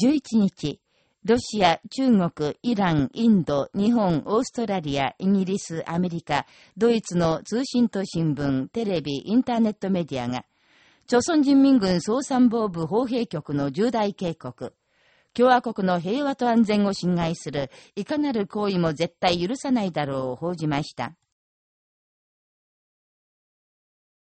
11日、ロシア、中国、イラン、インド、日本、オーストラリア、イギリス、アメリカ、ドイツの通信と新聞、テレビ、インターネットメディアが、朝鮮人民軍総参謀部砲兵局の重大警告、共和国の平和と安全を侵害する、いかなる行為も絶対許さないだろうを報じました。